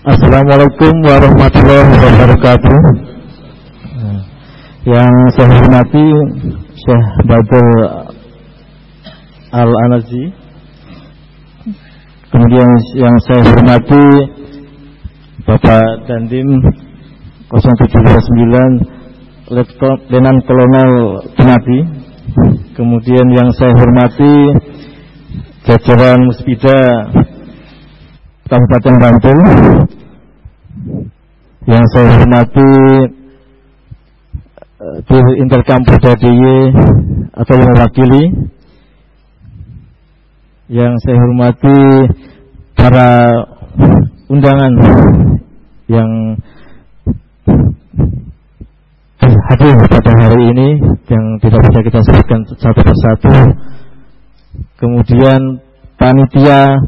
Assalamualaikum warahmatullahi wabarakatuh. Yang saya hormati Syekh Badr Al-Anazi. Kemudian yang saya hormati Bapak Dandim 0729 Letnan Kolonel Penati. Kemudian yang saya hormati jajaran Muspida Kabupaten Bantul. Yang saya hormati uh, di Interkampus DIY atau yang mewakili. Yang saya hormati para undangan yang hadir pada hari ini yang tidak bisa kita sebutkan satu persatu. Kemudian panitia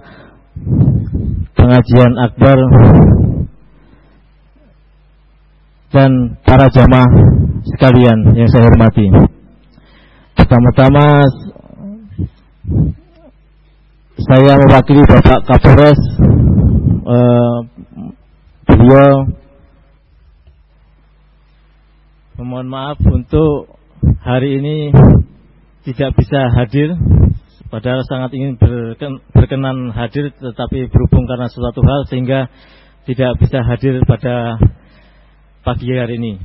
pengajian akbar dan para jamaah sekalian yang saya hormati. Pertama-tama saya mewakili Bapak Kapolres eh, beliau memohon maaf untuk hari ini tidak bisa hadir Padahal sangat ingin berkenan hadir tetapi berhubung karena suatu hal sehingga tidak bisa hadir pada pagi hari ini.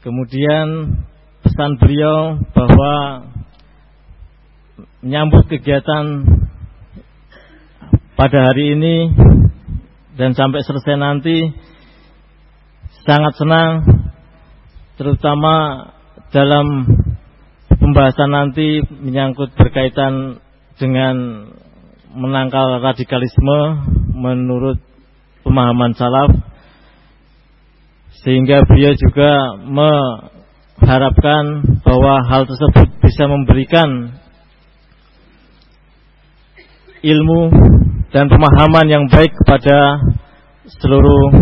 Kemudian pesan beliau bahwa menyambut kegiatan pada hari ini dan sampai selesai nanti sangat senang terutama dalam pembahasan nanti menyangkut berkaitan dengan menangkal radikalisme menurut pemahaman salaf sehingga beliau juga mengharapkan bahwa hal tersebut bisa memberikan ilmu dan pemahaman yang baik kepada seluruh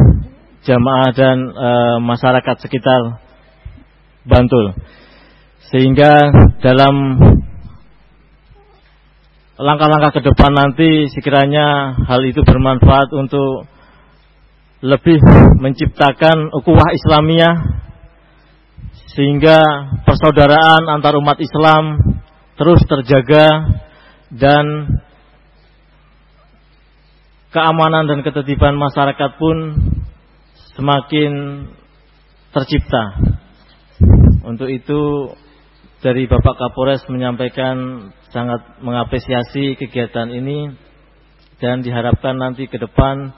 jamaah dan e, masyarakat sekitar Bantul. Sehingga dalam langkah-langkah ke depan nanti sekiranya hal itu bermanfaat untuk lebih menciptakan ukuah Islamiyah sehingga persaudaraan antar umat Islam terus terjaga dan keamanan dan ketertiban masyarakat pun semakin tercipta. Untuk itu dari Bapak Kapolres menyampaikan sangat mengapresiasi kegiatan ini dan diharapkan nanti ke depan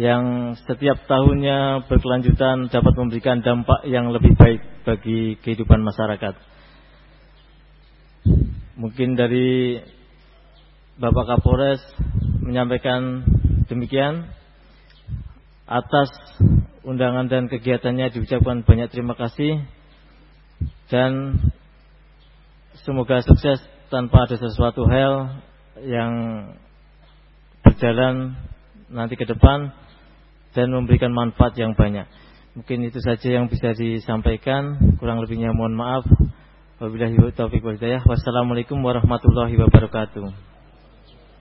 yang setiap tahunnya berkelanjutan dapat memberikan dampak yang lebih baik bagi kehidupan masyarakat. Mungkin dari Bapak Kapolres menyampaikan demikian atas undangan dan kegiatannya diucapkan banyak terima kasih dan Semoga sukses tanpa ada sesuatu hal yang berjalan nanti ke depan dan memberikan manfaat yang banyak. Mungkin itu saja yang bisa disampaikan. Kurang lebihnya mohon maaf. Wabillahi taufiq wal hidayah. Wassalamualaikum warahmatullahi wabarakatuh.